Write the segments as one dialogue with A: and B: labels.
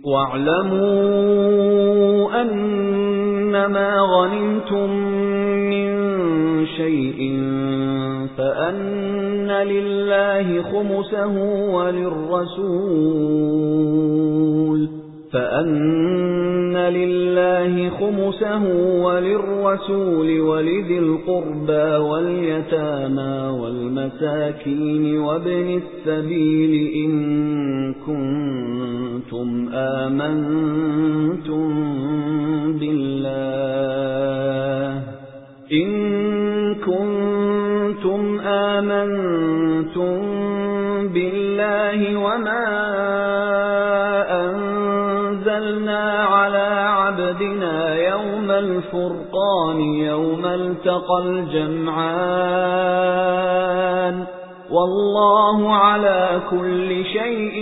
A: وَاعْلَمُوا أَنَّمَا غَنِمْتُم مِّن شَيْءٍ فَأَنَّ لِلَّهِ خُمُسَهُ وَلِلرَّسُولِ فَأَنَّ لِلَّهِ خُمُسَهُ وَلِلرَّسُولِ وَلِذِي الْقُرْبَى وَالْيَتَامَى وَالْمَسَاكِينِ وَابْنِ السَّبِيلِ إِن كُنتُمْ آمَنتُم بِاللَّهِ. إِن كُنتُمْ آمَنتُم بِاللَّهِ وَمَا أَنزَلْنَا عَلَى عَبْدِنَا يَوْمَ الْفُرْقَانِ يَوْمَ الْتَقَى الْجَمْعَانِ. وَاللَّهُ عَلَى كُلِّ شَيْءٍ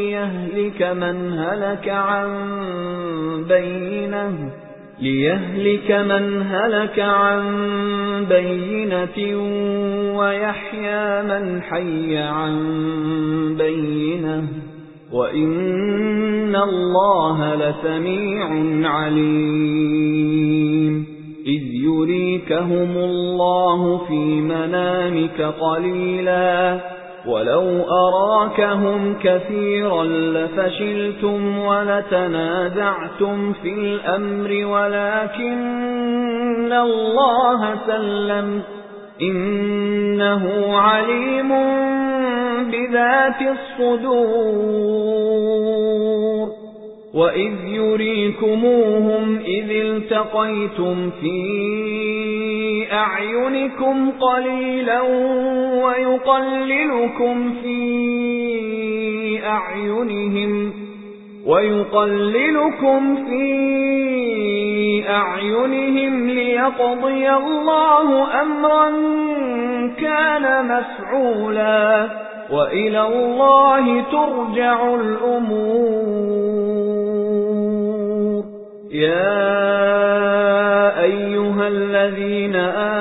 A: لِّيَهْلِكَ مَنْ هَلَكَ عَن بَيِّنَةٍ لِيَهْلِكَ مَنْ هَلَكَ عَن بَيِّنَةٍ وَيَحْيَى مَنْ حَيَّ عَن بَيِّنَةٍ وَإِنَّ اللَّهَ لَسَمِيعٌ عَلِيمٌ إِذْ يُرِيكَهُمُ اللَّهُ فِي مَنَامِكَ قَلِيلًا وَلَوْ أَرَاكَهُمْ كَثِيرًا لَفَشِلْتُمْ وَلَتَنَازَعْتُمْ فِي الْأَمْرِ وَلَكِنَّ اللَّهَ سَلَّمَ إِنَّهُ عَلِيمٌ بِذَاتِ الصُّدُورِ وَإِذْ يُرِيكُمُوهُمْ إِذِ الْتَقَيْتُمْ فِي أَعْيُنِكُمْ قَلِيلًا وَيُقَلِّلُكُمْ فِي أَعْيُنِهِمْ وَيُقَلِّلُكُمْ فِي أَعْيُنِهِمْ لِيَقْضِيَ اللَّهُ أَمْرًا كَانَ مَفْعُولًا وَإِلَى اللَّهِ تُرْجَعُ الْأُمُورُ. يَا أَيُّهَا الَّذِينَ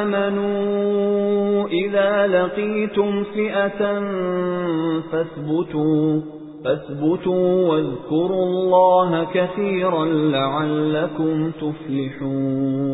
A: آمَنُوا إِذَا لَقِيتُمْ فِئَةً فَاثْبُتُوا فَاثْبُتُوا وَاذْكُرُوا اللَّهَ كَثِيرًا لَّعَلَّكُمْ تُفْلِحُونَ.